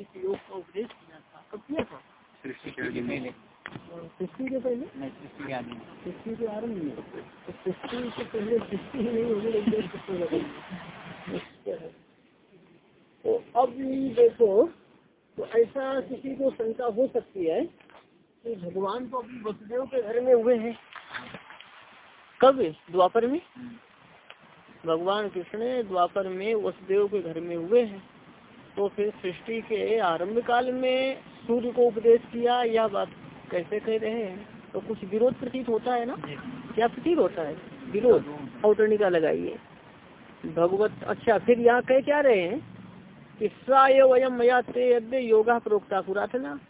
इस योग का उपदेश किया था कब किया था सृष्टि के पहले सृष्टि के आरंभ में सृष्टि से पहले सृष्टि ही नहीं होगी उपदेश तो अब देखो तो ऐसा किसी को शंका हो सकती है कि भगवान तो अभी वसुदेव के घर में हुए हैं। कब द्वापर में? भगवान कृष्ण द्वापर में वसुदेव के घर में हुए हैं। तो फिर सृष्टि के आरंभ काल में सूर्य को उपदेश किया यह बात कैसे कह रहे हैं? तो कुछ विरोध प्रतीत होता है ना? क्या प्रतीत होता है? विरोध। औतरणिका लगाइए। भगवत अच्छा फिर यहाँ कह क्या रहे हैं? कि साय वयम मया ते योगा प्रोक्ता पुरातना।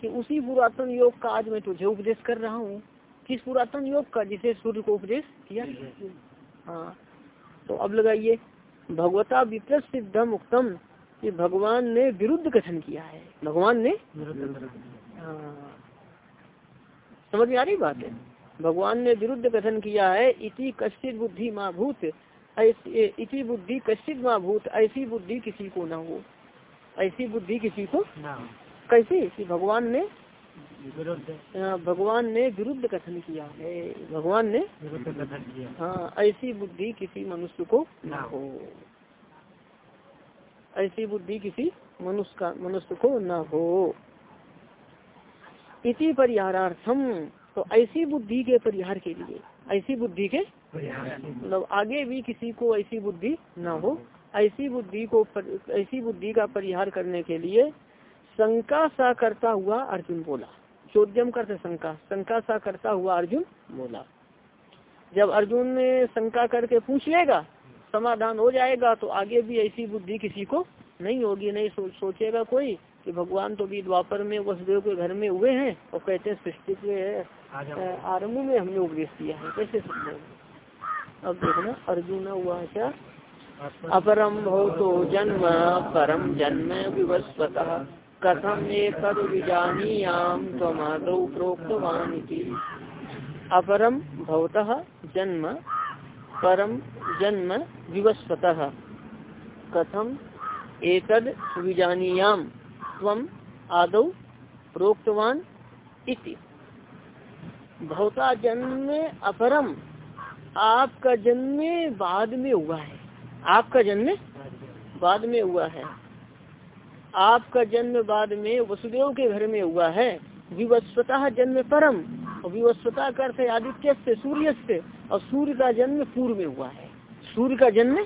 कि उसी पुरातन योग का आज मैं तुझे उपदेश कर रहा हूँ। किस पुरातन योग का जिसे सूर्य को उपदेश किया? हाँ। तो अब लगाइए। भगवता विपरीत सिद्धम उत्तम कि भगवान ने विरुद्ध कथन किया है। भगवान ने हाँ। समझ में आ रही बात है? भगवान ने विरुद्ध कथन किया है इति कश्चित बुद्धि माँ भूत इति बुद्धि कश्चित माँ भूत ऐसी बुद्धि किसी को ना हो। ऐसी बुद्धि किसी को कैसी? कि भगवान ने भगवान ने विरुद्ध कथन किया है। भगवान ने विरुद्ध कथन किया। हाँ ऐसी बुद्धि किसी मनुष्य को ना हो। ऐसी बुद्धि किसी मनुष्य का मनुष्य को न हो। इसी परिहारार्थम तो ऐसी बुद्धि के परिहार के लिए ऐसी बुद्धि के मतलब आगे भी किसी को ऐसी बुद्धि न हो। ऐसी बुद्धि को पर, ऐसी बुद्धि का परिहार करने के लिए शंका सा करता हुआ अर्जुन बोला। चौद्यम करते शंका शंका सा करता हुआ अर्जुन बोला। जब अर्जुन ने शंका करके पूछ लेगा समाधान हो जाएगा तो आगे भी ऐसी बुद्धि किसी को नहीं होगी नहीं सो, सोचेगा कोई कि भगवान तो भी द्वापर में वसुदेव के घर में हुए हैं और कहते हैं सृष्टि के आरंभ में हमने उपदेश दिया है। कैसे समझेंगे अब देखना अर्जुन हुआ क्या? अपरम भवतो जन्म परम जन्म विवस्वत। कथम एक विजानीयाम तमादौ प्रोक्तवान अपरम भवत जन्म परम जन्म विवस्वत कथम एतद विजानीयाम तम आदौ प्रोक्तवान इति। जन्म अपरम, आपका जन्म बाद में हुआ है। आपका जन्म बाद में हुआ है। आपका जन्म बाद में वसुदेव के घर में हुआ है। विवस्वता जन्म परम। विवस्वता का अर्थ आदित्य से सूर्य से और सूर्य का जन्म पूर्व में हुआ है। सूर्य का जन्म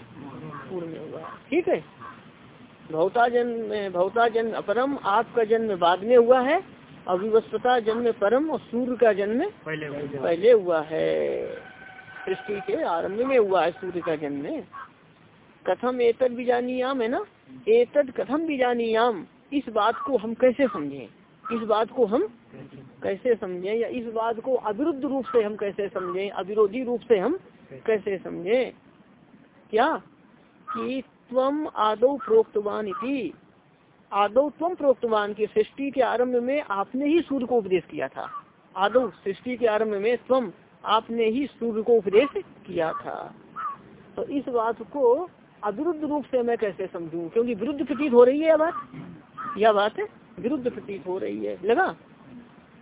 पूर्व में हुआ है। ठीक है? भौता जन्म भौता जन्म अपरम आपका जन्म बाद में हुआ है और विवस्वता जन्म परम और सूर्य का जन्म पहले पहले हुआ है। सृष्टि के आरंभ में हुआ है सूर्य का जन्म। कथम एतद बीजानियाम है ना? एतद कथम बीजानियाम इस बात को हम कैसे समझें? इस बात को हम कैसे समझे या इस बात को अविरुद्ध रूप से हम कैसे समझे, अविरोधी रूप से हम कैसे समझे? क्या? कि तम आदो प्रोक्तवान आदो तम प्रोक्तवान की सृष्टि के आरंभ में आपने ही सूर्य को उपदेश किया था। आदो सृष्टि के आरंभ में तम आपने ही सूर्य को उपदेश किया था। तो इस बात को अविरुद्ध रूप से मैं कैसे समझूं? क्योंकि विरुद्ध प्रतीत हो रही है यह बात। यह बात विरुद्ध प्रतीत हो रही है। लगा?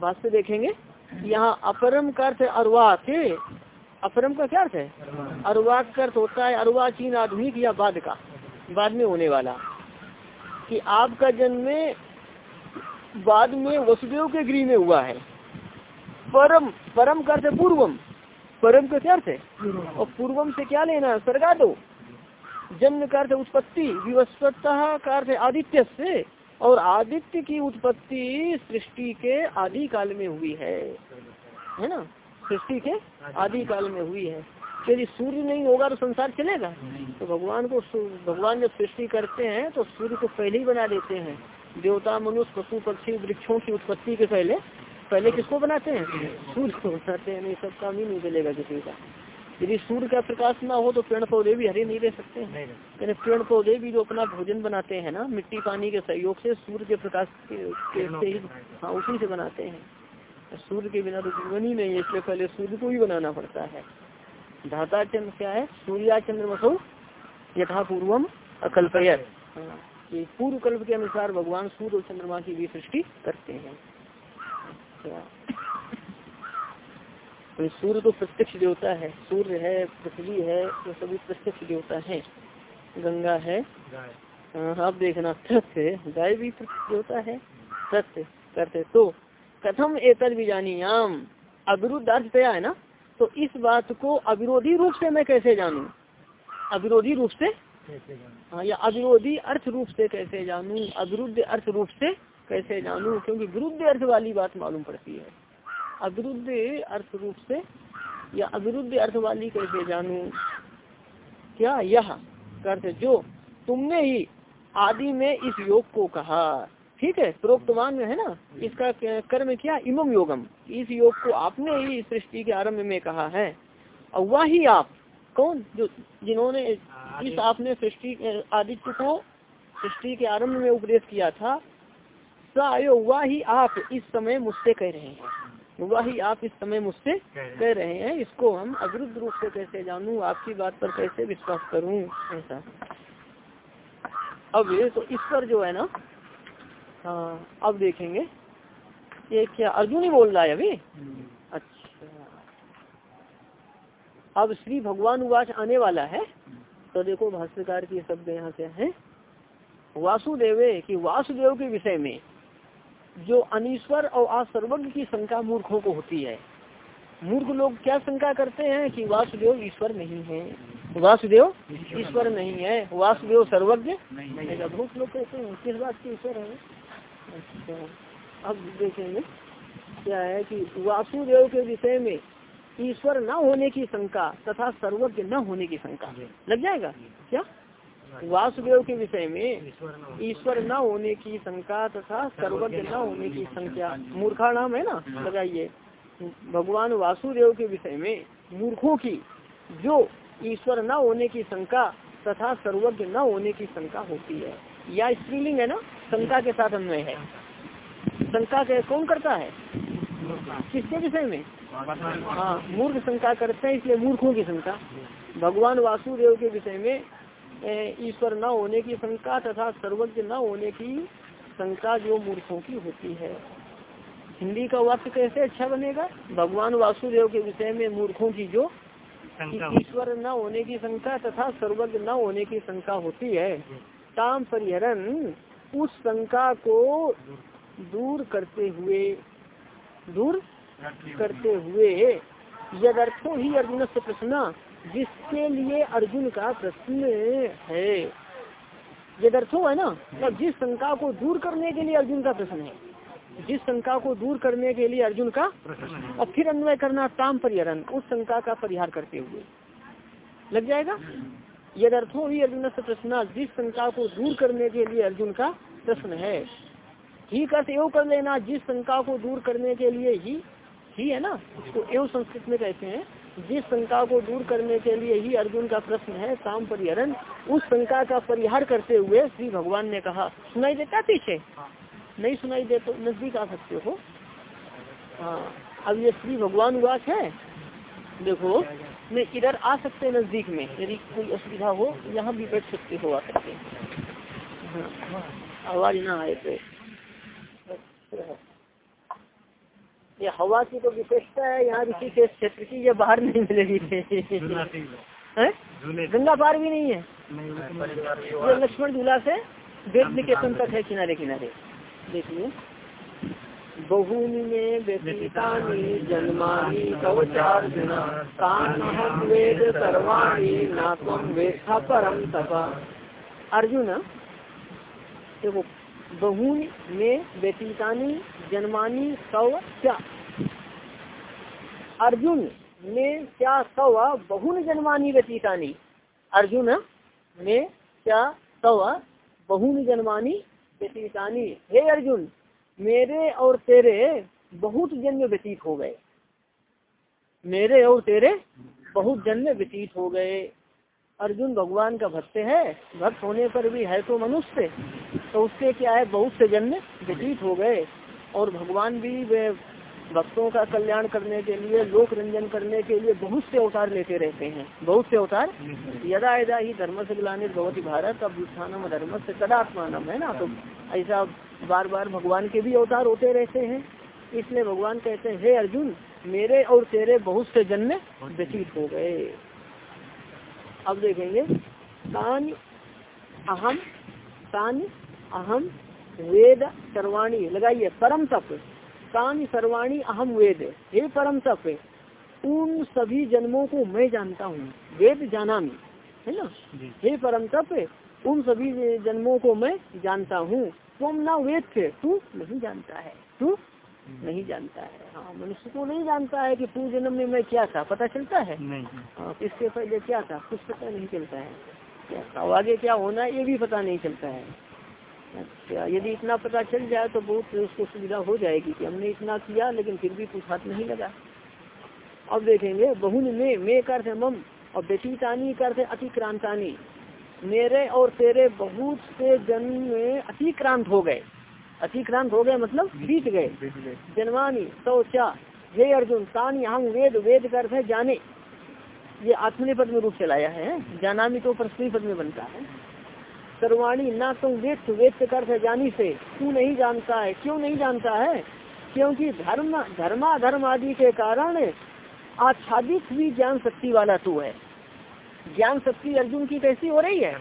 बात से देखेंगे यहाँ अपरम का अर्थ अरवाक अपरम का क्या अर्थ है? अरवाक का अर्थ होता है अरवा चीन आधुनिक या बाद का। बाद में होने वाला। कि आपका जन्म बाद में वसुदेव के गृह में हुआ है। परम परम का अर्थ पूर्वम। परम का क्या अर्थ है? और पूर्वम से क्या लेना सरगा दो जन्म का अर्थ उत्पत्ति। विवस्वतः का अर्थ आदित्य से। और आदित्य की उत्पत्ति सृष्टि के आदि काल में हुई है। है ना? सृष्टि के आदि काल में हुई है। यदि सूर्य नहीं होगा तो संसार चलेगा? तो भगवान को भगवान जब सृष्टि करते हैं तो सूर्य को पहले ही बना देते हैं। देवता, मनुष्य, पशु, पक्षी, वृक्षों की उत्पत्ति के पहले। पहले किसको बनाते हैं? सूर्य को बनाते हैं, नहीं सब काम ही नहीं चलेगा किसी का। यदि सूर्य का प्रकाश ना हो तो पेड़ पौधे भी हरे नहीं रह सकते। हैं पेड़ पौधे भी जो अपना भोजन बनाते हैं ना मिट्टी पानी के सहयोग से सूर्य के प्रकाश के, के से ही हाँ उसी से बनाते हैं। सूर्य के बिना तो जीवन ही नहीं है इसलिए पहले सूर्य को ही बनाना पड़ता है। धाता चंद्र क्या है? सूर्या चंद्र मसो यथा पूर्वम अकल्पयत। कि पूर्व कल्प के अनुसार भगवान सूर्य और चंद्रमा की भी सृष्टि करते हैं। अच्छा। सूर्य तो प्रत्यक्ष देवता है सूर्य है पृथ्वी है ये सभी प्रत्यक्ष देवता है। गंगा है। हाँ, आप देखना सत्य गाय भी प्रत्यक्ष देवता है सत्य करते। तो कथम एतर बीजानियाम अविरुद्ध अर्थ है ना? तो इस बात को अविरोधी रूप से मैं कैसे जानूं? अविरोधी रूप से? हाँ या अविरोधी अर्थ रूप से कैसे जानूं? अविरुद्ध अर्थ रूप से कैसे जानूं? क्योंकि विरुद्ध अर्थ वाली बात मालूम पड़ती है। अविरुद्ध अर्थ रूप से या अविरुद्ध अर्थ वाली कैसे जानू? क्या यह अर्थ जो तुमने ही आदि में इस योग को कहा ठीक है प्रोक्तवान में है ना? इसका कर्म क्या? इमम योगम। इस योग को आपने ही सृष्टि के आरंभ में कहा है। और वही आप कौन? जो जिन्होंने इस आपने सृष्टि आदित्य को सृष्टि के आरंभ में उपदेश किया था सायो वही आप इस समय मुझसे कह रहे हैं। वही आप इस समय मुझसे कह रहे हैं। इसको हम अविरुद्ध रूप से कैसे जानूं आपकी बात पर कैसे विश्वास करूँ? ऐसा। अब ये तो इस पर जो है ना हाँ अब देखेंगे। ये क्या अर्जुन ही बोल रहा है अभी? अच्छा। अब श्री भगवान उवाच आने वाला है। तो देखो भाष्यकार की शब्द यहाँ से है। वासुदेवे की वासुदेव के विषय में जो अनिश्वर और असर्वज्ञ की शंका मूर्खों को होती है। मूर्ख लोग क्या शंका करते हैं कि वासुदेव ईश्वर नहीं है? वासुदेव ईश्वर नहीं है। वासुदेव सर्वज्ञ मूर्ख लोग कहते हैं किस बात की ईश्वर है? अच्छा अब देखेंगे। क्या है कि वासुदेव के विषय में ईश्वर न होने की शंका तथा सर्वज्ञ न होने की शंका। लग जाएगा? क्या? वासुदेव के विषय में ईश्वर न होने की शंका तथा सर्वज्ञ न होने की संख्या। मूर्खा नाम है ना? लगाइए भगवान वासुदेव के विषय में मूर्खों की जो ईश्वर न होने की शंका तथा सर्वज्ञ न होने की शंका होती है। या स्त्रीलिंग है ना? शंका के साथ अन्वय है। शंका के कौन करता है? किसके विषय में? हाँ मूर्ख शंका करते हैं इसलिए मूर्खों की शंका। भगवान वासुदेव के विषय में ईश्वर न होने की शंका तथा सर्वज्ञ न होने की शंका जो मूर्खों की होती है। हिंदी का वाक्य कैसे अच्छा बनेगा? भगवान वासुदेव के विषय में मूर्खों की जो ईश्वर न होने की शंका तथा सर्वज्ञ न होने की शंका होती है। ताम परिहरन उस शंका को दूर करते हुए दूर करते हुए यदर्थो ही अर्जुन से प्रश्न जिसके लिए अर्जुन का प्रश्न है। यदर्थो है ना मतलब जिस शंका को दूर करने के लिए अर्जुन का प्रश्न है। जिस शंका को दूर करने के लिए अर्जुन का और फिर अन्वय करना ताम परिहरण उस शंका का परिहार करते हुए। लग जाएगा? यदर्थो ही अर्जुन से प्रश्न, जिस शंका को दूर करने के लिए अर्जुन का प्रश्न है। ही का एव कर लेना, जिस शंका को दूर करने के लिए ही ही है ना? उसको एवं संस्कृत में कहते हैं। जिस शंका को दूर करने के लिए ही अर्जुन का प्रश्न है काम परिहरण। उस शंका का परिहार करते हुए श्री भगवान ने कहा सुनाई देता पीछे? नहीं सुनाई दे तो नज़दीक आ सकते हो। हाँ अब ये श्री भगवान वास है। देखो मैं इधर आ सकते नज़दीक में। यदि कोई असुविधा हो यहाँ भी बैठ सकते हो आ सकते हाँ, आवाज़ ना आए तो। ये हवा की तो विशेषता है यहाँ ऋषिकेश क्षेत्र की ये बाहर नहीं मिलेगी। गंगा पार भी नहीं है। ये लक्ष्मण झूला से वेद निकेतन तक है किनारे किनारे। देखिए। बहूनि में व्यतीतानि जन्मानि कवचार्जुन वेद सर्वाणी ना तम वेत्था परम तप। अर्जुन देखो बहून में व्यतीतानी जन्मानी सौ क्या? अर्जुन में क्या सौ? बहुन, जन्मानी व्यतीतानी अर्जुन में क्या सौ? बहुन, जन्मानी व्यतीतानी हे अर्जुन, मेरे और तेरे बहुत जन्म व्यतीत हो गए। मेरे और तेरे बहुत जन्म व्यतीत हो गए। अर्जुन भगवान का भक्त है। भक्त होने पर भी है तो मनुष्य। तो उससे क्या है, बहुत से जन्म व्यतीत हो गए। और भगवान भी वे भक्तों का कल्याण करने के लिए, लोक रंजन करने के लिए बहुत से अवतार लेते रहते हैं। बहुत से अवतार। यदा यदा ही धर्म से ग्लानित भगवती भारत, अब उत्थानम धर्म से तदात्मानम है ना? तो ऐसा बार बार भगवान के भी अवतार होते रहते हैं। इसलिए भगवान कहते हैं, हे अर्जुन, मेरे और तेरे बहुत से जन्म व्यतीत हो गए। अब देखेंगे, तान अहम तान अहम वेद सर्वाणी लगाइए परम तप। तान सर्वाणी अहम वेद। हे परम तप उन सभी जन्मों को मैं जानता हूँ वेद जाना मी है ना? हे परम तप उन सभी जन्मों को मैं जानता हूँ। तुम ना वेद थे तू नहीं जानता है तू नहीं जानता है। हाँ मनुष्य को नहीं जानता है कि पूर्व जन्म में मैं क्या था पता चलता है? नहीं हाँ इसके पहले क्या था कुछ पता नहीं चलता है। क्या था आगे क्या होना है ये भी पता नहीं चलता है। अच्छा यदि इतना पता चल जाए तो बहुत उसको सुविधा हो जाएगी कि हमने इतना किया, लेकिन फिर भी कुछ हाथ नहीं लगा। अब देखेंगे, बहुन में मैं करते मम, और व्यतीतानी करते अतिक्रांतानी। मेरे और तेरे बहुत से जन्म में अतिक्रांत हो गए। अतिक्रांत हो गए मतलब बीत गए। जन्मानी तो क्या हे अर्जुन, तानी, हम वेद वेद कर है जाने। ये आत्मनि पद में रूप चलाया है जानामी तो प्रश्नी पद में बनता है। सर्वाणी ना तुम वेद वेद कर जानी से। तू नहीं जानता है? क्यों नहीं जानता है? क्योंकि धर्म धर्मा धर्म आदि के कारण आच्छादित भी ज्ञान शक्ति वाला तू है। ज्ञान शक्ति अर्जुन की कैसी हो रही है?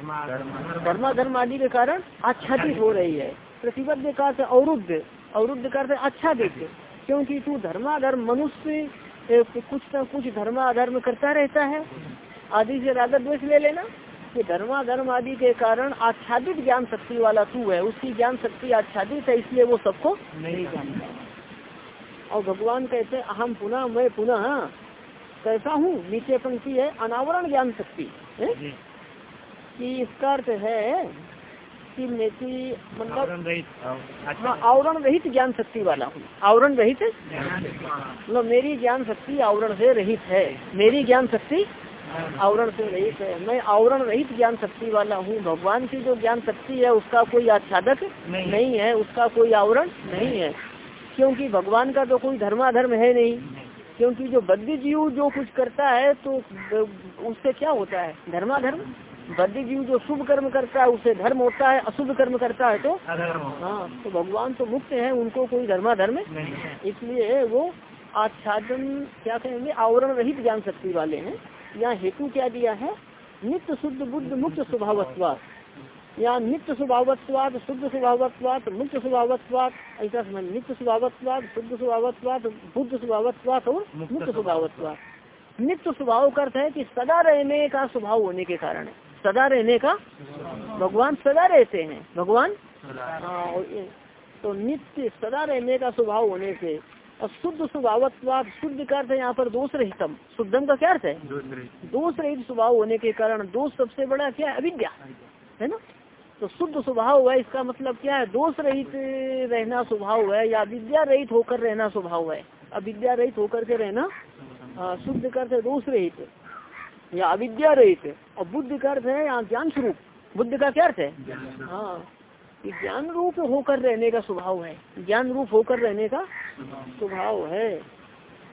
धर्मा धर्म आदि के कारण आच्छादित हो रही है। प्रतिबद्ध का अवरुद्ध अवरुद्ध कर आच्छादित। क्योंकि तू धर्माधर्म मनुष्य कुछ न कुछ धर्माधर्म करता रहता है। आदि से राधा द्वेष ले लेना। कि धर्माधर्म आदि के कारण आच्छादित ज्ञान शक्ति वाला तू है उसकी ज्ञान शक्ति आच्छादित है इसलिए वो सबको नहीं जानता। और भगवान कहते अहम पुनः मैं पुनः कैसा हूँ नीचे पंक्ति है अनावरण ज्ञान शक्ति। कि इसका अर्थ है कि मेरी मतलब हाँ आवरण रहित ज्ञान शक्ति वाला हूँ। आवरण रहित मतलब मेरी ज्ञान शक्ति आवरण से रहित है। मेरी ज्ञान शक्ति आवरण से रहित है। मैं आवरण रहित ज्ञान शक्ति वाला हूँ। भगवान की जो ज्ञान शक्ति है उसका कोई आच्छादक नहीं, नहीं है उसका कोई आवरण नहीं नहीं है। क्योंकि भगवान का तो कोई धर्माधर्म है नहीं। क्योंकि जो बद्ध जीव जो कुछ करता है तो उससे क्या होता है? धर्माधर्म? बद्ध जीव जो शुभ कर्म करता है उसे धर्म होता है अशुभ कर्म करता है तो? हाँ। तो भगवान तो मुक्त है उनको कोई धर्माधर्म इसलिए वो आच्छादन क्या कहेंगे आवरण रहित ज्ञान शक्ति वाले हैं। यहाँ हेतु क्या दिया है? नित्य शुद्ध बुद्ध मुक्त स्वभावत्वाद यहाँ नित्य स्वभावत्वाद शुद्ध स्वभावत्वाद मुक्त स्वभावत्वाद ऐसा समझ नित्य स्वभावत्वाद शुद्ध स्वभावत्वाद बुद्ध स्वभावत्वाद और मुक्त स्वभावत्वाद नित्य स्वभाव का अर्थ है कि सदा रहने का स्वभाव होने के कारण सदा रहने का? भगवान सदा रहते हैं। भगवान? हाँ। तो नित्य सदा रहने का स्वभाव होने से और शुद्ध स्वभावत्वाद शुद्ध का अर्थ है यहाँ पर दोष रहितम शुद्धम का क्या अर्थ है? दोष रहित स्वभाव होने के कारण दोष सबसे बड़ा क्या है? अविद्या। है ना? तो शुद्ध स्वभाव है इसका मतलब क्या है? दोष रहित रहना स्वभाव है या विद्या रहित होकर रहना स्वभाव है? अविद्या रहित होकर के रहना शुद्ध का अर्थ है दोष रहित या अविद्या रहित और बुद्ध का अर्थ है यहाँ ज्ञान स्वरूप बुद्ध का क्या अर्थ है? हाँ। ज्ञान रूप होकर रहने का स्वभाव है। ज्ञान रूप होकर रहने का स्वभाव है।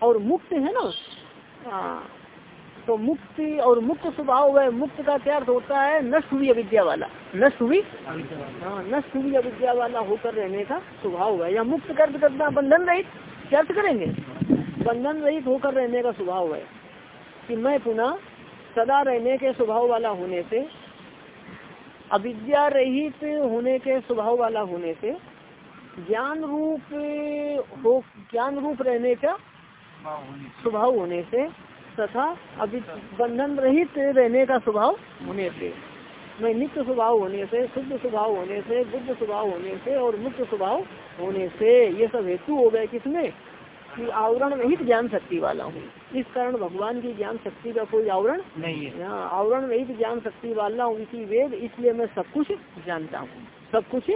और मुक्त है ना? हाँ। तो मुक्ति और मुक्त स्वभाव है। मुक्त का क्या अर्थ होता है? नष्ट हुई अविद्या वाला। नष्ट हुई? हाँ नष्ट हुई अविद्या वाला होकर रहने का स्वभाव है। या मुक्त कर करना बंधन रहित? क्या अर्थ करेंगे? बंधन रहित होकर रहने का स्वभाव है। कि मैं पुनः सदा रहने के स्वभाव वाला होने से अविद्या रहित होने के, स्वभाव वाला होने से ज्ञान रूप हो ज्ञान रूप रहने का स्वभाव होने से तथा अभी बंधन रहित रहने का स्वभाव होने से। मैं नित्य स्वभाव होने से, शुद्ध स्वभाव होने से, बुद्ध स्वभाव होने से और मुक्त स्वभाव होने से, ये सब हेतु हो गए किसमें? कि आवरण रहित ज्ञान शक्ति वाला हूँ। इस कारण भगवान की ज्ञान शक्ति का कोई आवरण नहीं है। आवरण रहित ज्ञान शक्ति वाला हूँ इसी वेद इसलिए मैं सब कुछ जानता हूँ। सब कुछ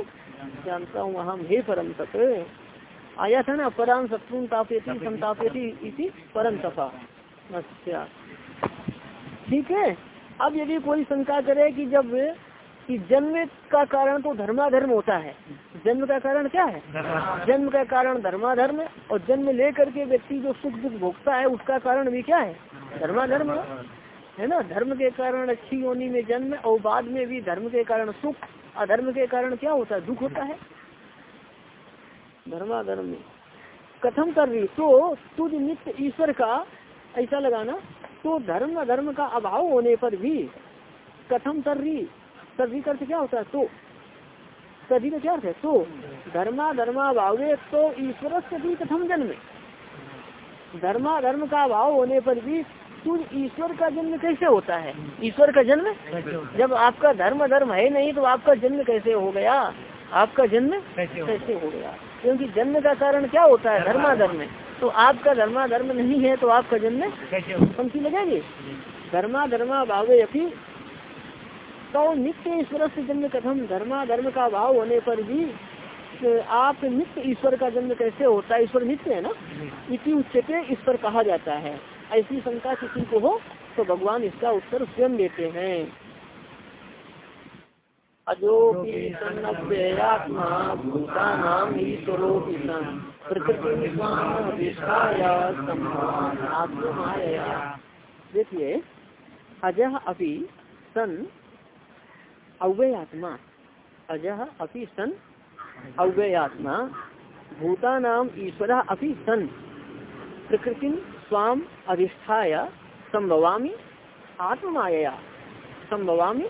जानता हूँ। हम हे परम तप। आया था ना पराम शत्रु तापेती संतापेती इसी परम तपा। अच्छा। ठीक है? अब यदि कोई शंका करे कि जब कि जन्म का कारण तो धर्माधर्म होता है। जन्म का कारण क्या है? जन्म का कारण धर्माधर्म और जन्म लेकर के व्यक्ति जो सुख दुख भोगता है, उसका कारण भी क्या है? धर्माधर्म है। ना? धर्म के कारण अच्छी योनि में जन्म और बाद में भी धर्म के कारण सुख, अधर्म के कारण क्या होता है? दुख होता है। धर्माधर्म कथम कर रही तो तुझ नित्य ईश्वर का, ऐसा लगाना तो धर्म धर्म का अभाव होने पर भी कथम कर रही सभी का अर्थ क्या होता है? तो सभी का क्या अर्थ है? तो धर्मा धर्मा भावे तो ईश्वर से भी कथम जन्म। धर्मा धर्म का अभाव होने पर भी तुझ ईश्वर का जन्म कैसे होता है? ईश्वर का जन्म? जब आपका धर्म धर्म है नहीं तो आपका जन्म कैसे हो गया? आपका जन्म कैसे हो गया? क्योंकि जन्म का कारण क्या होता है? धर्मा धर्म तो आपका धर्मा धर्म नहीं है तो आपका जन्म पंक्ति लगेगी धर्मा धर्मा भावे अभी तो नित्य ईश्वर से जन्म कथम धर्मा धर्म का भाव होने पर भी आप नित्य ईश्वर का जन्म कैसे होता है? ईश्वर नित्य है ना? इसी उच्चते इस पर कहा जाता है। ऐसी शंका किसी को हो तो भगवान इसका उत्तर स्वयं देते हैं। भूतानाम ईश्वरो प्रकृति देखिए अजह अभी सन अव्ययात्मा। अजह अपि सन अव्यय आत्मा भूता नाम ईश्वर अपि सन। प्रकृति स्वाम अधिष्ठाय संभवामी आत्ममाया संभवामी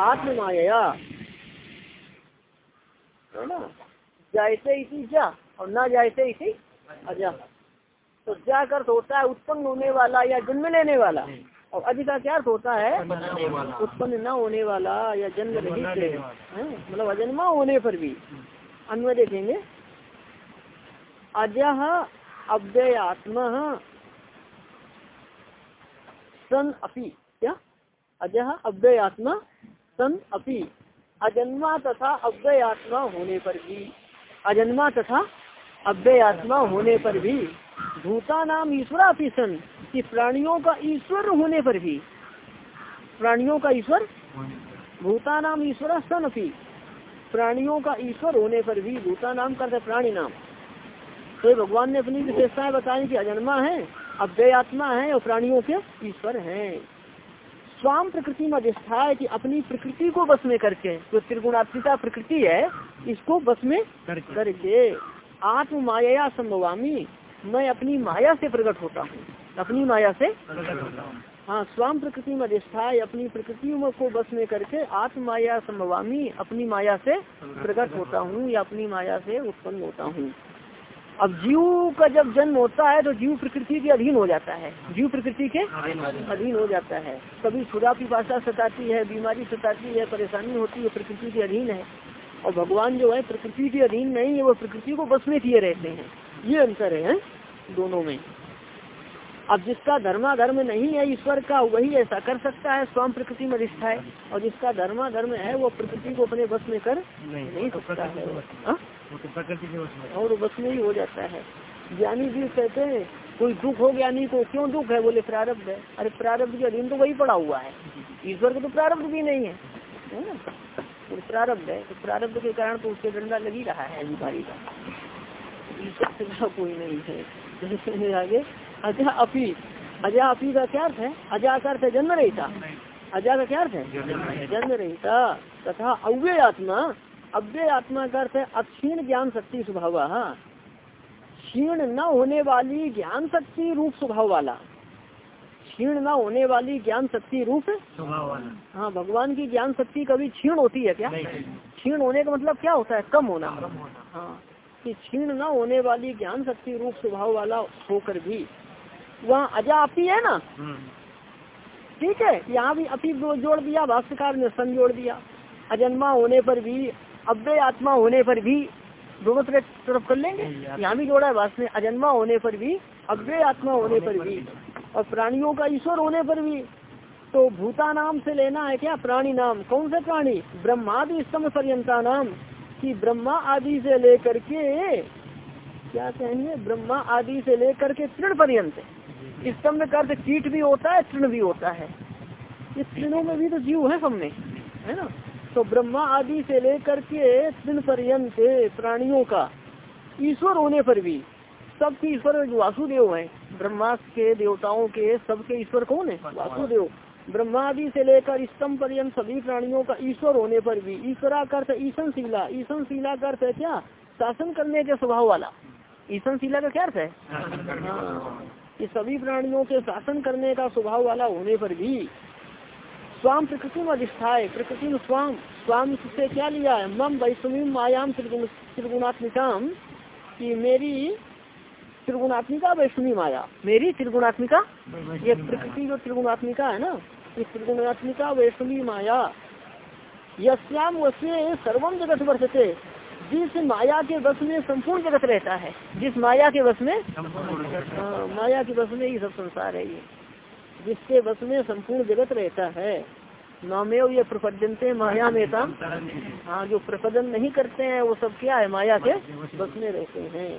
आत्ममाया जायते इसी जा, और ना जायते इसी अजा। तो जा कर होता है उत्पन्न होने वाला या जन्म लेने वाला। और अधि का क्या अर्थ होता है? उत्पन्न न होने वाला या जन्म रहित मतलब अजन्मा होने पर भी। अन्य देखेंगे। अजह अव्ययात्म सन अपी। क्या? अजह अव्ययात्मा सन अपी। अजन्मा तथा अव्ययात्मा होने पर भी। अजन्मा तथा अव्ययात्मा होने पर भी भूता नाम ईश्वरा सन कि प्राणियों का ईश्वर होने पर भी। प्राणियों का ईश्वर? भूता नाम ईश्वर सन भी प्राणियों का ईश्वर होने पर भी भूता नाम करते प्राणी नाम। तो भगवान ने अपनी विशेषताएँ बताई कि अजन्मा है अव्यय आत्मा है और प्राणियों के ईश्वर है। स्वाम प्रकृति में अधिष्ठा है कि अपनी प्रकृति को बस में करके जो तो त्रिगुणात्मिका प्रकृति है इसको बस में करके। आत्म माया संभवामी। मैं अपनी माया से प्रकट होता हूँ। अपनी माया से? हाँ स्वाम प्रकृति में अधिष्ठा अपनी प्रकृति को बस में करके आत्म माया संभवामी। अपनी माया से प्रकट होता हूँ या अपनी माया से उत्पन्न होता हूँ। अब जीव का जब जन्म होता है तो जीव प्रकृति के अधीन हो जाता है। जीव प्रकृति के अधीन हो जाता है। कभी छुरा पिपाशा सताती है, बीमारी सताती है, परेशानी होती है, प्रकृति के अधीन है। और भगवान जो है प्रकृति के अधीन नहीं है वो प्रकृति को बस में किए रहते हैं। ये अंतर है दोनों में। अब जिसका धर्माधर्म नहीं है ईश्वर का वही ऐसा कर सकता है स्वयं प्रकृति में रिश्ता है। और जिसका धर्मा धर्म है वो प्रकृति को अपने बस में कर नहीं, नहीं तो सकता है। हाँ? तो प्रकृति बस में। और बस में ही हो जाता है। ज्ञानी जी कहते हैं कोई दुख हो ज्ञानी को क्यों दुख है? बोले प्रारब्ध है। अरे प्रारब्ध के अधीन तो वही पड़ा हुआ है। ईश्वर को तो प्रारब्ध भी नहीं है ना? प्रारब्ध है तो प्रारब्ध के कारण तो उसके डंडा लगी रहा है अधिकारी का। कोई नहीं है। आगे अजा अपी अजा अपी का क्या अर्थ है? अजा का अर्थ है जन्म रहता अजा का क्या अर्थ है? जन्म रहता तथा अव्यय आत्मा। अव्यय आत्मा का अर्थ है अक्षीण ज्ञान शक्ति स्वभाव। क्षीण न होने वाली ज्ञान शक्ति रूप स्वभाव वाला। क्षीण न होने वाली ज्ञान शक्ति रूप? हाँ भगवान की ज्ञान शक्ति कभी क्षीण होती है क्या? क्षीण होने का मतलब क्या होता है? कम होना। हाँ कि क्षीण न होने वाली ज्ञान शक्ति रूप स्वभाव वाला होकर भी वहाँ अजा अपी है ना? हम्म। ठीक है यहाँ भी अपी जोड़ दिया भाष्यकार ने सन जोड़ दिया। अजन्मा होने पर भी अव्यय आत्मा होने पर भी दोनों तरफ़ कर लेंगे? यहाँ भी जोड़ा है भाष में अजन्मा होने पर भी अव्यय आत्मा होने पर भी। और प्राणियों का ईश्वर होने पर भी। तो भूता नाम से लेना है क्या? प्राणी नाम। कौन से प्राणी? ब्रह्मादि स्तम पर्यंता नाम। की ब्रह्मा आदि से लेकर के, क्या कहेंगे? ब्रह्मा आदि से लेकर के तृण पर्यंत। स्तंभ का अर्थ कीट भी होता है, तृण भी होता है। ये तृणों में भी तो जीव है सबने, है ना? तो ब्रह्मा आदि से लेकर के तृण पर्यंत प्राणियों का ईश्वर होने पर भी, सबके ईश्वर वासुदेव है ब्रह्मा के देवताओं के सबके ईश्वर कौन है? वासुदेव। ब्रह्मा आदि से लेकर स्तंभ पर्यंत सभी प्राणियों का ईश्वर होने पर भी ईश्वरा का अर्थ ईशन शिला ईशन शिला का अर्थ है क्या? शासन करने के स्वभाव वाला। ईशन शिला का क्या अर्थ है? कि सभी प्राणियों के शासन करने का स्वभाव वाला होने पर भी स्वाम प्रकृति में अधिष्ठाए प्रकृति में स्वाम। स्वाम से क्या लिया है? मम वैष्णवी मायाम त्रिगुण त्रिगुणात्मिकाम कि मेरी त्रिगुणात्मिका वैष्णवी माया। मेरी त्रिगुणात्मिका? ये प्रकृति जो त्रिगुणात्मिका है ना इस त्रिगुणात्मिका वैष्णवी माया। यश्याम वश्य सर्वम जगत वर्षते जिस माया के वश में संपूर्ण जगत रहता है जिस माया के वश में हाँ, माया के वश में ही सब संसार है ये। जिसके वश में संपूर्ण जगत रहता है नामेव ये प्रपद्यंते माया में हाँ जो प्रपदन नहीं करते हैं वो सब क्या है माया के वश में रहते हैं।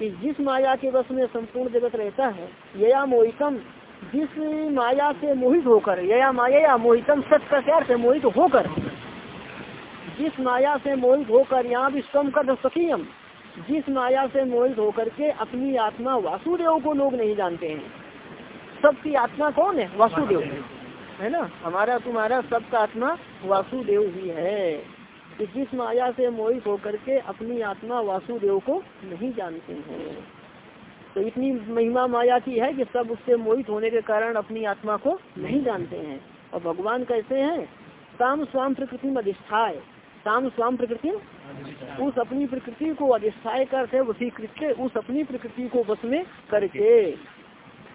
कि जिस माया के वश में संपूर्ण जगत रहता है, यया मोहितम, जिस माया से मोहित होकर, यया माया या मोहितम सत्य का अर्थ मोहित होकर, जिस माया से मोहित होकर यहाँ भी स्वम कर सखीयम जिस माया से मोहित होकर के अपनी आत्मा वासुदेव को लोग नहीं जानते हैं। सबकी आत्मा कौन है? वासुदेव। है ना? हमारा तुम्हारा सबका आत्मा वासुदेव ही है। कि जिस माया से मोहित होकर के अपनी आत्मा वासुदेव को नहीं जानते हैं। तो इतनी महिमा माया की है कि सब उससे मोहित होने के कारण अपनी आत्मा को नहीं जानते हैं। और भगवान कैसे हैं? साम स्वाम प्रकृति में अधिष्ठाए साम स्वाम प्रकृति उस अपनी प्रकृति को अधिष्ठाय करते वसीकृत उस अपनी प्रकृति को बस में करके।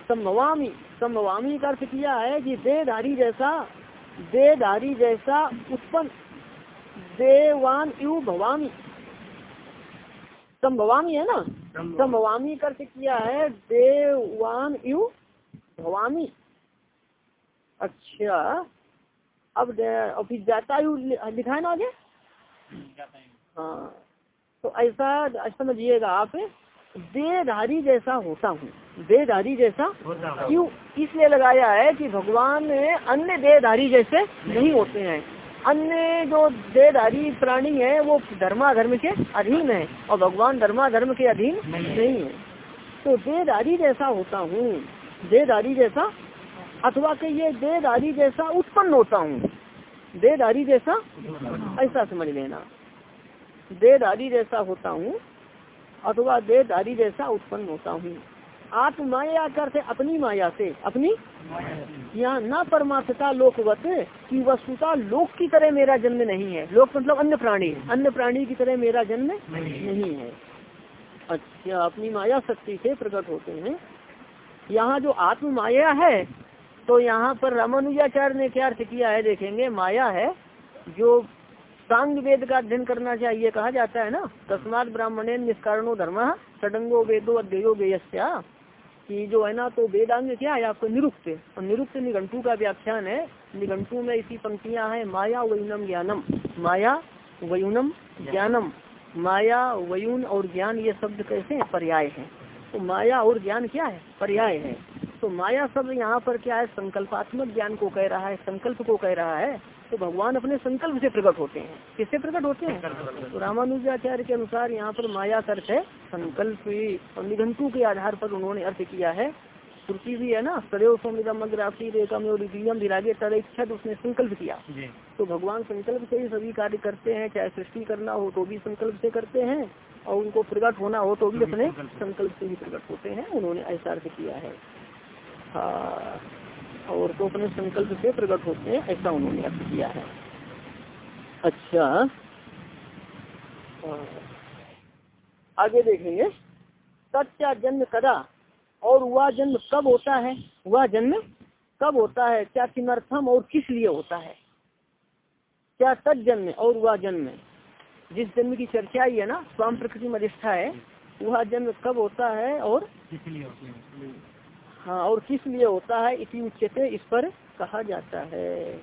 सम्भवामी सम्भवामी का अर्थ किया है कि देहधारी जैसा देहधारी जैसा उत्पन्न देवान यु भवामी। संभवामी है ना? संभवामी। का अर्थ किया है देवान यू भवामी। अच्छा अब फिर जाता यु लिखा है ना आगे। हाँ तो ऐसा समझिएगा आप देहधारी जैसा होता हूँ। देहधारी जैसा क्यों? इसलिए लगाया है कि भगवान अन्य देहधारी जैसे नहीं होते हैं। अन्य जो देहधारी प्राणी है वो धर्माधर्म के अधीन है और भगवान धर्माधर्म के अधीन नहीं। है। तो देहधारी जैसा होता हूँ देहधारी जैसा अथवा कि ये देहधारी जैसा उत्पन्न होता हूँ देहधारी जैसा ऐसा समझ लेना। देहधारी जैसा होता हूँ अथवा देहधारी जैसा उत्पन्न होता हूँ। आत्म माया करते अपनी माया से, अपनी यहाँ न परमार्थता लोकवत की वस्तुता लोक की तरह मेरा जन्म नहीं है। लोक मतलब अन्य प्राणी अन्य प्राणी की तरह मेरा जन्म नहीं है। अच्छा अपनी माया शक्ति से प्रकट होते हैं। यहाँ जो आत्म माया है तो यहाँ पर रामानुजाचार्य ने क्या अर्थ किया है देखेंगे? माया है, जो सांग वेद का अध्ययन करना चाहिए, कहा जाता है ना? तस्मात ब्राह्मणे निष्कारणो धर्म सडंगो वेदो अध्ययो व्यस्या कि जो है ना तो वेदांग क्या है, आपको निरुक्त। और निरुक्त निघंटू का व्याख्यान है। निघंटू में इसी पंक्तियाँ हैं, माया वयुनम ज्ञानम। माया वयुनम ज्ञानम। माया वयुन और ज्ञान, ये शब्द कैसे पर्याय है। तो माया और ज्ञान क्या है? पर्याय है। तो माया शब्द यहाँ पर क्या है? संकल्पात्मक ज्ञान को कह रहा है, संकल्प को कह रहा है। तो भगवान अपने संकल्प से प्रकट होते हैं। किससे प्रकट होते हैं? तो रामानुजाचार्य के अनुसार यहाँ पर माया अर्थ है संकल्प और निघंटू के आधार पर उन्होंने अर्थ किया है। श्रुति भी है ना सदैव सोमिदम अग्राफी रेकम और विरागे तर इच्छा उसने संकल्प किया। तो भगवान संकल्प से ही सभी कार्य करते हैं चाहे सृष्टि करना हो तो भी संकल्प से करते हैं और उनको प्रकट होना हो तो भी अपने संकल्प से ही प्रकट होते हैं। उन्होंने ऐसा अर्थ किया है। हाँ। और तो अपने संकल्प से प्रकट होते हैं, ऐसा उन्होंने अर्थ किया है। अच्छा। आगे देखेंगे। सत्या जन्म कदा और वह जन्म कब होता है? वह जन्म कब होता है? क्या किमर्थम और किस लिए होता है? क्या तत्जन्म और वह जन्म? जिस जन्म की चर्चा ही है ना, स्वाम प्रकृति में अधिष्ठा है, वह जन्म कब होता है और किस लिए होती है? हाँ और किस लिए होता है, इसी उच्चते इस पर कहा जाता है।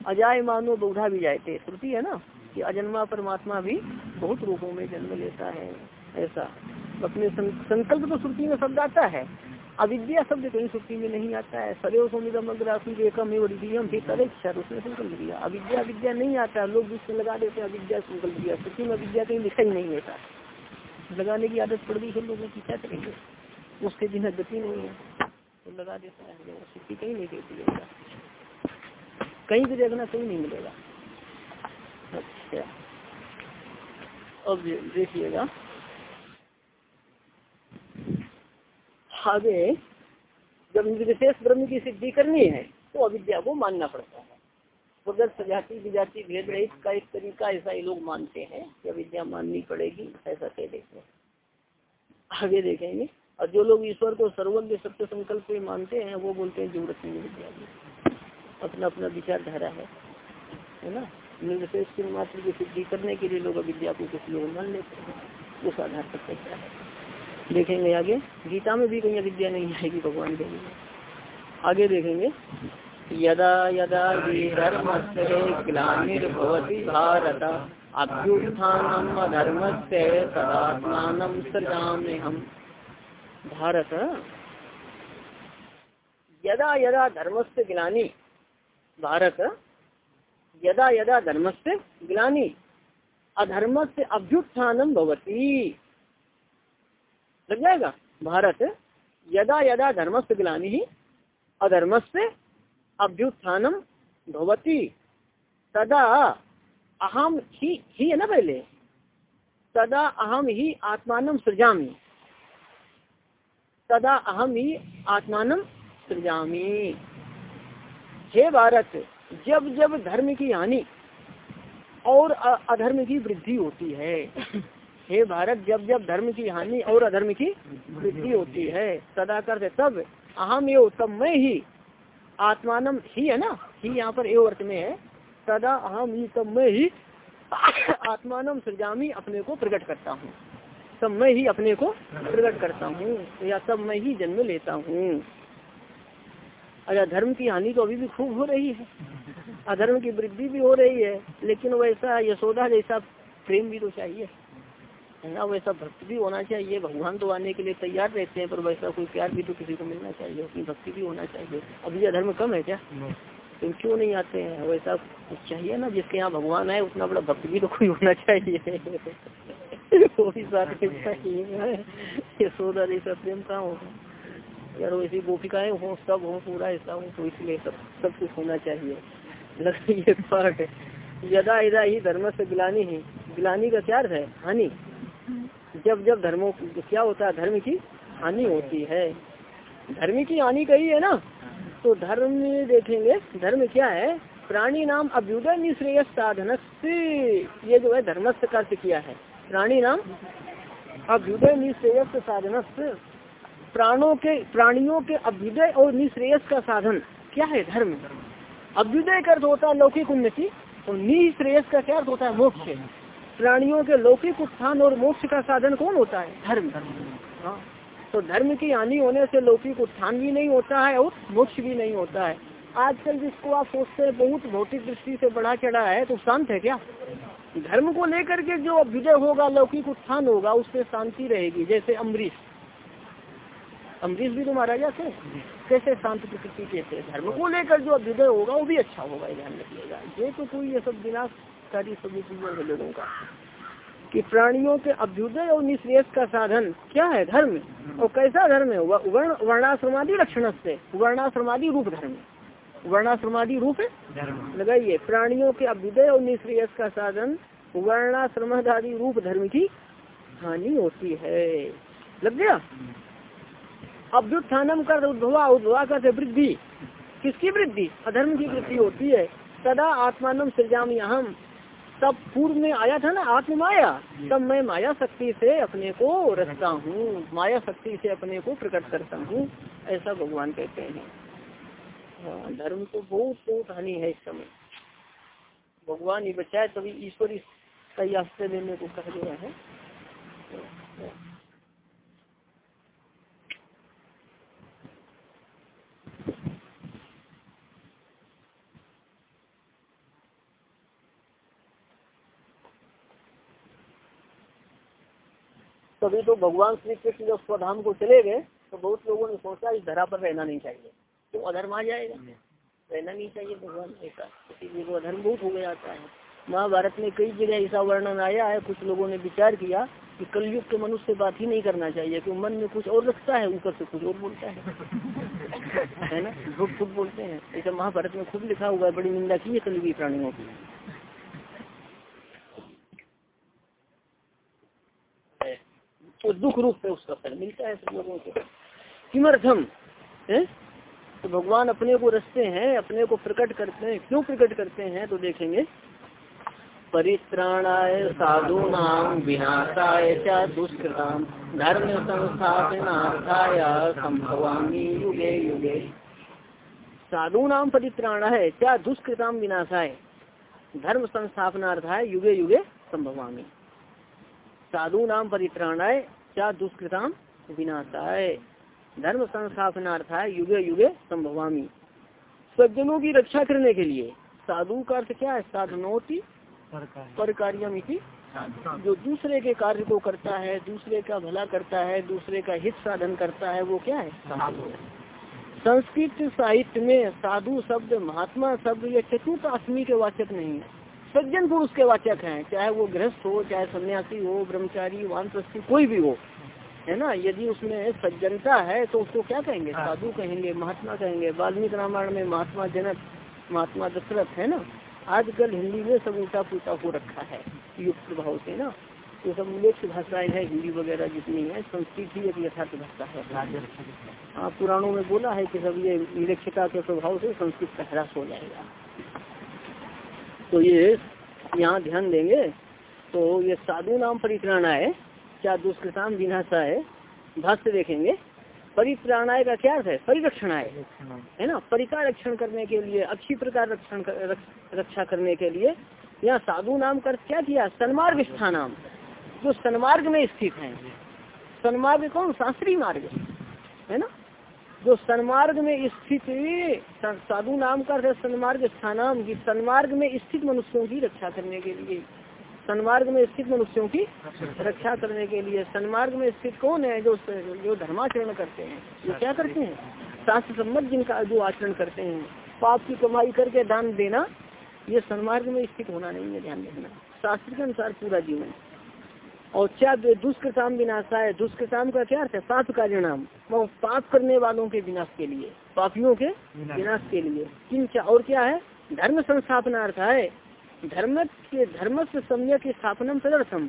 अजाय मानो बौधा भी जाते श्रुति है ना, कि अजन्मा परमात्मा भी बहुत रूपों में जन्म लेता है, ऐसा। अपने संकल्प तो श्रुति में शब्द आता है, अविद्या शब्द कहीं श्रुति में नहीं आता है। सदैव सोमिदम अग्रासी एकम फिर तरेक्षर उसने संकल्प दिया अविद्या विद्या नहीं आता, लोग बीच में लगा देते हैं अविद्या संकल्प दिया श्रुति में अविद्या कहीं लिखा ही नहीं होता लगाने की आदत पड़ गई है लोगों की, क्या करेंगे? उसके बिना गति नहीं है। तो लगा देता है सुक्ति कहीं नहीं देती है। कहीं भी देखना कहीं नहीं मिलेगा। अच्छा। अब देखिएगा। आगे, जब निर्विशेष ब्रह्म की सिद्धि करनी है तो अविद्या को मानना पड़ता है। बगैर सजाति विजाति भेद रहित का एक तरीका ऐसा ही लोग मानते हैं कि अविद्या माननी पड़ेगी, ऐसा कह हैं। आगे देखेंगे। और जो लोग ईश्वर को सर्वज्ञ सत्य संकल्प मानते हैं, वो बोलते हैं ज़रूरत नहीं विद्या अपना अपना विचारधारा है। है ना? निर्विशेष की मात्र की सिद्धि करने के लिए लोग अविद्या को कुछ लोग मान लेते हैं। उस आधार पर कहता है? देखेंगे आगे। गीता में भी कहीं अविद्या नहीं आएगी, भगवान के लिए आगे देखेंगे। यदा यदा ग्लानिर्भवती भारत, अभ्युत्थानम अधर्म से तदात्मान सृजामे हम भारत यदा यदा धर्म से ग्लानी, भारत, यदा यदा धर्म से ग्लानी अधर्म से अभ्युत्थानम भवती। लग जाएगा? भारत, यदा यदा धर्म से ग्लानी ही अधर्म से अभ्युत्थानम भवती। तदा अहम ही ही है ना पहले? तदा अहम ही आत्मान सृजामी। तदा अहम ही आत्मान सृजामी। हे भारत, जब जब धर्म की हानि और अधर्म की वृद्धि होती है, हे भारत, जब जब धर्म की हानि और अधर्म की वृद्धि होती है सदा कर तब अहम यो, तब मैं ही आत्मानम ही है ना? ही यहाँ पर एव अर्थ में है। सदा अहम ही, तब मैं ही आत्मानम सृजामी, अपने को प्रकट करता हूँ। तब मैं ही अपने को प्रकट करता हूँ या तब मैं ही जन्म लेता हूँ। अच्छा धर्म की हानि तो अभी भी खूब हो रही है। अधर्म की वृद्धि भी हो रही है लेकिन वैसा यशोदा जैसा प्रेम भी तो चाहिए। है ना वैसा भक्ति भी होना चाहिए भगवान तो आने के लिए तैयार रहते हैं पर वैसा कोई प्यार भी तो किसी को मिलना चाहिए अपनी भक्ति भी होना चाहिए। अभी अधर्म कम है क्या? तो क्यों नहीं आते हैं? वैसा कुछ चाहिए ना जिसके यहाँ भगवान है उतना बड़ा भक्त भी तो कोई होना चाहिए। वो भी साथ में चाहिए ये जैसा प्रेम कहाँ होगा यार वैसी गोपिकाएँ हो सब हो पूरा ऐसा हो तो इसलिए सब सब कुछ होना चाहिए। लगता ये पार्ट यदा यदा ही धर्म से गिलानी ही। गिलानी का क्या है? हानि। जब जब धर्मों क्या होता है? धर्म की हानि होती है। धर्म की हानि कही है ना? तो धर्म देखेंगे। धर्म क्या है? प्राणी नाम अभ्युदय निश्रेय साधन से ये जो है धर्मस्थ का अर्थ किया है। प्राणी नाम? अभ्युदय निश्रेयस साधन प्राणों के, प्राणियों के अभ्युदय और निश्रेयस का साधन क्या है धर्म? अभ्युदय का अर्थ होता है लौकिक उन्नति और निश्रेयस का क्या अर्थ होता है मोक्ष? प्राणियों के लौकिक उत्थान और मोक्ष का साधन कौन होता है? धर्म। हाँ। तो धर्म की हानि होने से लौकिक उत्थान भी नहीं होता है और मोक्ष भी नहीं होता है। आजकल जिसको आप सोचते हैं, बहुत भौतिक दृष्टि से बढ़ा चढ़ा है तो शांत है क्या? धर्म को लेकर के जो विजय होगा, लौकिक उत्थान होगा उससे शांति रहेगी, जैसे अम्बरीश अम्बरीश भी तो महाराजा थे कैसे शांत प्रकृति के थे धर्म को लेकर जो अभ्युदय होगा, वो भी अच्छा होगा ध्यान रखिएगा। ये तो कोई ये सब विनाश सारी सभी चीज़ों है लोगों का। कि प्राणियों के अभ्युदय और निश्रेष का साधन क्या है? धर्म। और कैसा धर्म है? वर्ण वर्णाश्रमादि लक्षण से वर्णाश्रमादि रूप धर्म वर्णाश्रमादि रूप लगाइए। प्राणियों के अभ्युदय और निश्रेयस का साधन वर्णाश्रमादि रूप धर्म की हानि होती है। लग गया? अभ्युत्थानम कर उद्भवा उद्भवा कर वृद्धि। किसकी वृद्धि? अधर्म की वृद्धि होती है। सदा आत्मान सृजामी अहम। तब पूर्व में आया था ना आत्म माया तब मैं माया शक्ति से अपने को रचता हूँ। माया शक्ति से अपने को प्रकट करता हूँ। ऐसा भगवान कहते हैं। हाँ धर्म तो बहुत बहुत हानि है इस समय। भगवान ही बचाए, तभी ईश्वर का आश्रय देने को कह गया है। तभी तो भगवान श्री कृष्ण जब स्वधाम को चले गए तो बहुत लोगों ने सोचा इस धरा पर रहना नहीं चाहिए। तो अधर्म आ जाएगा। रहना नहीं चाहिए भगवान ऐसा इसीलिए वो अधर्म बहुत हो गया आता है महाभारत में कई जगह ऐसा वर्णन आया है कुछ लोगों ने विचार किया कि कलयुग के मनुष्य से बात ही नहीं करना चाहिए कि मन में कुछ और रखता है ऊपर से कुछ और बोलता है। है ना? झूठ फूट बोलते हैं। ऐसा महाभारत में खूब लिखा हुआ है बड़ी निंदा की है कलयुगी प्राणियों की। तो दुख रूप में उसका फल मिलता है सब लोगों को। किमर्थम? है? तो भगवान अपने को रचते हैं, अपने को प्रकट करते हैं। क्यों प्रकट करते हैं तो देखेंगे। परित्राणाय साधु नाम विनाशाय दुष्कृताम धर्म संस्थापनार्थाय संभवामी युगे युगे। साधु नाम परित्राण है क्या दुष्कृताम विनाशाय। धर्म संस्थापनार्थाय युगे युगे संभवामी। साधु नाम परित्राणाय क्या दुष्कृताम विनाशाय। धर्म संस्थापनार्थ है युगे युगे संभवामी। सज्जनों की रक्षा करने के लिए साधु का अर्थ क्या है? साधनोति पर कार्यम जो दूसरे के कार्य को करता है दूसरे का भला करता है दूसरे का हित साधन करता है वो क्या है? साधु। संस्कृत साहित्य में साधु शब्द महात्मा शब्द या चतुर्थ आत्मी के वाचक नहीं है। सज्जन पुरुष के वाचक हैं चाहे वो गृहस्थ हो चाहे सन्यासी हो ब्रह्मचारी वानप्रस्थी कोई भी हो। है ना? यदि उसमें सज्जनता है तो उसको क्या कहेंगे? साधु कहेंगे महात्मा कहेंगे वाल्मीकि रामायण में महात्मा जनक महात्मा दशरथ है ना? आजकल हिंदी में सब उल्टा पुलटा हो रखा है युक्त भाव से ना? तो सब मिलेक्ष भाषाएँ हैं हिंदी वगैरह जितनी है संस्कृत ही एक यथार्थ भाषा है। हाँ पुराणों में बोला है कि सब ये निरक्षता के प्रभाव से संस्कृत का ह्रास हो जाएगा। तो ये यहाँ ध्यान देंगे तो ये साधु नाम परिक्राणा है। क्या दुष्कृताम विनाशा है? भाष्य देखेंगे। परित्राणाय का क्या अर्थ है? परिरक्षणाय। है ना? परिका रक्षण करने के लिए अच्छी प्रकार रक्षण कर, रक्षा करने के लिए यहाँ साधु नाम कर क्या किया? सन्मार्ग स्थानाम। जो सन्मार्ग में स्थित है। सन्मार्ग कौन? शास्त्रीय मार्ग। है ना? जो सन्मार्ग में स्थित साधु नाम का सन्मार्ग स्थानाम की सन्मार्ग में स्थित मनुष्यों की रक्षा करने के लिए। सन्मार्ग में स्थित मनुष्यों की रक्षा करने के लिए सन्मार्ग में स्थित कौन है जो जो धर्माचरण करते हैं? जो क्या करते हैं? शास्त्र सम्मत जिनका जो आचरण करते हैं पाप की कमाई करके दान देना ये सन्मार्ग में स्थित होना नहीं है ध्यान रखना शास्त्र के अनुसार पूरा जीवन। और क्या दुष्कृताम विनाशा है? दुष्कृताम का क्या अर्थ है? पाप का नाम वो पाप करने वालों के विनाश के लिए पापियों के विनाश। के लिए। किन और क्या है? धर्म संस्थापना अर्थ है। धर्म के धर्म से सम्यक स्थापनम तदर्थम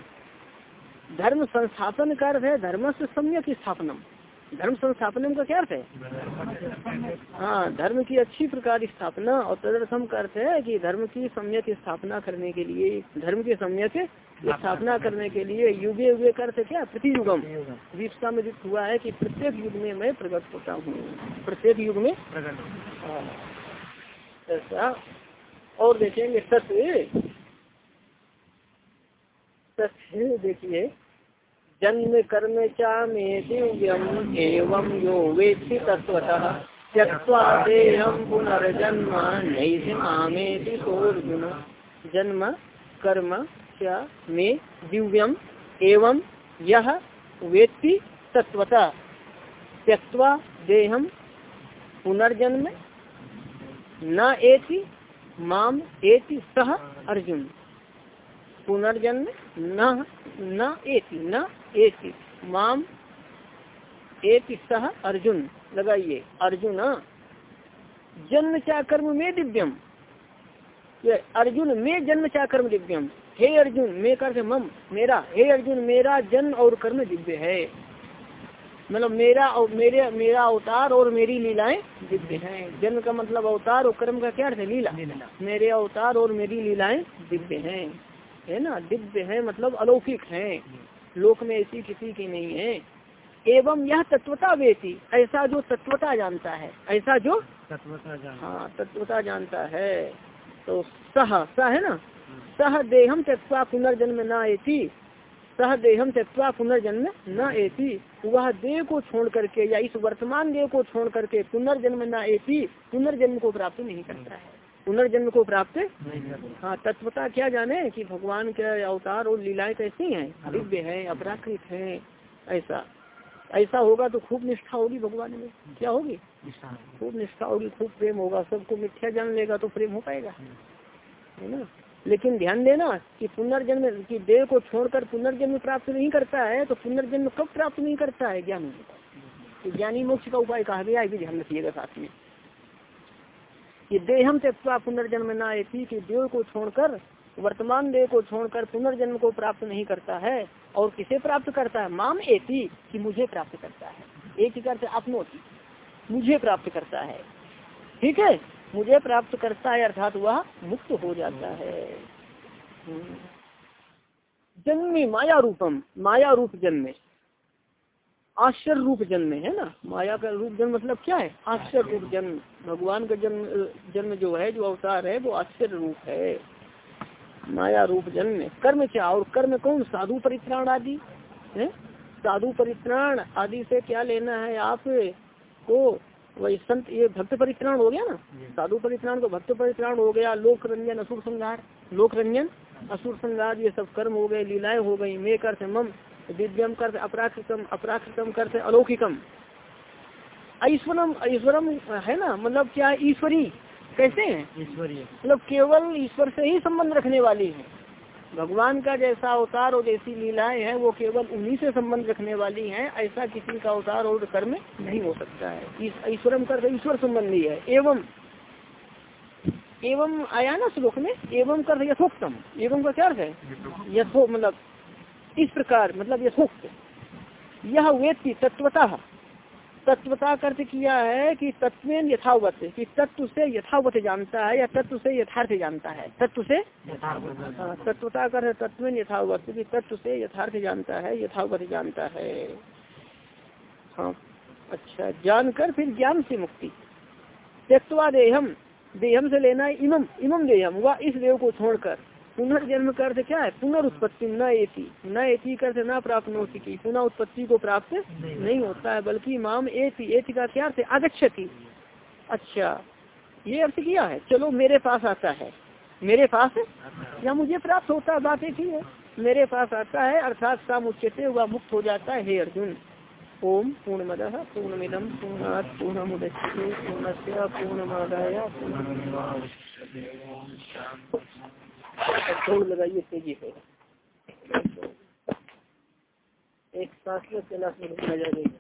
धर्म संस्थापन का अर्थ है धर्म से सम्यक स्थापनम धर्म संस्थापनम का क्या अर्थ है? हाँ धर्म की अच्छी प्रकार स्थापना और तदर्थम का अर्थ है कि धर्म की सम्यक स्थापना करने के लिए धर्म की सम्यक स्थापना करने के लिए युगे युगे का अर्थ क्या? प्रति युगम विपसा में हुआ है कि प्रत्येक युग में मैं प्रकट होता हूँ। प्रत्येक युग में? हाँ। ऐसा और देखेंगे सत्य सत्य देखिए। जन्म कर्म चा दिव्यम एवं यो वेक्षि तत्वतः त्यक्वा देहम पुनर्जन्म नैषिमामेति सोर्जुन जन्म कर्म क्या में दिव्यम एवं यह वेत्ति तत्वता त्यक्वा देहम पुनर्जन्म न एति माम एति सह अर्जुन। पुनर्जन्म न न एति न एति। माम एति सह अर्जुन। लगाइए, अर्जुन। जन्म चा कर्म में दिव्यम। ये अर्जुन में जन्म चा कर्म दिव्यम। हे अर्जुन, मैं कर मम। मेरा, हे अर्जुन, मेरा जन्म और कर्म दिव्य है। मतलब मेरा और मेरे मेरा अवतार और मेरी लीलाएँ दिव्य हैं जन्म का मतलब अवतार और कर्म का क्या अर्थ है? लीला। मेरे अवतार और मेरी लीलाएँ दिव्य हैं। है ना? दिव्य है मतलब अलौकिक हैं। लोक में ऐसी किसी की नहीं है। एवं यह तत्वता वेती। ऐसा जो तत्वता जानता है। ऐसा जो? तत्वता हाँ। तत्वता जानता है। तो सह सह है ना? सह देहम तत्वा पुनर्जन्म न ऐसी सह देहम त्यक्वा पुनर्जन्म न एति। वह देह को छोड़ करके या इस वर्तमान देह को छोड़ करके पुनर्जन्म न एति पुनर्जन्म को प्राप्त नहीं करता है। पुनर्जन्म को प्राप्त हाँ तत्वता क्या जाने कि भगवान के अवतार और लीलाएँ कैसी हैं? दिव्य है अपराकृत है ऐसा। ऐसा होगा तो खूब निष्ठा होगी भगवान में। क्या होगी? खूब निष्ठा होगी खूब प्रेम होगा सबको मिथ्या जान लेगा तो प्रेम हो पाएगा। है ना? लेकिन ध्यान देना कि पुनर्जन्म, की देह को छोड़कर पुनर्जन्म प्राप्त नहीं करता है तो पुनर्जन्म कब प्राप्त नहीं करता है? ज्ञान तो ज्ञानी मोक्ष का उपाय कहा गया है ध्यान रखिएगा साथ में। ये देहम त्यक्ता पुनर्जन्म ना ऐसी कि देह को छोड़कर, वर्तमान देह को छोड़कर पुनर्जन्म को प्राप्त नहीं करता है, और किसे प्राप्त करता है? माम एति, कि मुझे प्राप्त करता है। एक ही करते अपनोति। मुझे प्राप्त करता है। ठीक है? मुझे प्राप्त करता है अर्थात वह मुक्त हो जाता है। जन्मी माया रूपम, माया रूप जन्म। आश्चर्य रूप जन्म, है ना? माया का रूप जन्म मतलब क्या है? आश्चर्य रूप जन्म। भगवान का जन्म जन्म जो है, जो अवतार है, वो आश्चर्य रूप है। माया रूप जन्म। कर्म क्या? और कर्म कौन? साधु परित्राण आदि, है? साधु परित्राण आदि से क्या लेना है आप? को वही संत ये भक्त परित्राण हो गया ना? साधु परित्राण तो भक्त परित्राण हो गया लोक रंजन असुर संगार लोक रंजन असुर संगार ये सब कर्म हो गए लीलाएँ हो गई मे कर मम दिव्यम कर अपराकृतम अपराकृतम कर अलौकिकम। ईश्वरम ईश्वरम है ना? मतलब क्या ईश्वरी? कैसे है? ईश्वरीय। मतलब केवल ईश्वर से ही संबंध रखने वाली है। भगवान का जैसा अवतार और जैसी लीलाएँ हैं, वो केवल उन्हीं से संबंध रखने वाली हैं, ऐसा किसी का अवतार और कर्म नहीं हो सकता है। ईश्वरम कर ईश्वर संबंधी है। एवं एवं आया ना श्लोक में एवं कर यथोक्तम। एवं का क्या अर्थ है? यथो मतलब इस प्रकार मतलब यथोक्त। यह वेत्ति तत्वता। तत्वता अर्थ किया है कि तत्व यथावत कि तत्व से यथावत जानता है या तत्व से यथार्थ जानता है? तत्व से? हाँ, तत्वता कर तत्व यथावत कि तत्व से यथार्थ जानता है यथावत जानता है। हाँ अच्छा जानकर फिर ज्ञान से मुक्ति। त्यक्वा देहम देहम से लेना है इमम इमम देहम वह इस देव को छोड़कर। पुनर्जन्म का अर्थ क्या है? पुनरुत्पत्ति न एति। न एति का न प्राप्त होती की। पुनः उत्पत्ति को प्राप्त नहीं होता है, बल्कि माम एति। एति का क्या अर्थ आगछति अच्छा। ये अर्थ किया है? चलो, मेरे पास आता है। मेरे पास? या मुझे प्राप्त होता है? बात एक ही। है मेरे पास आता है, अर्थात काम उच्चते हुआ मुक्त हो जाता है, हे अर्जुन। ओम पूर्ण मद पूर्ण मिदम पूर्ण पूर्ण मुदच्य पूर्ण पूर्णमादाय। पूर्ण दौड़ लगाइए तेज़ी से। एक सांस में जा रही है।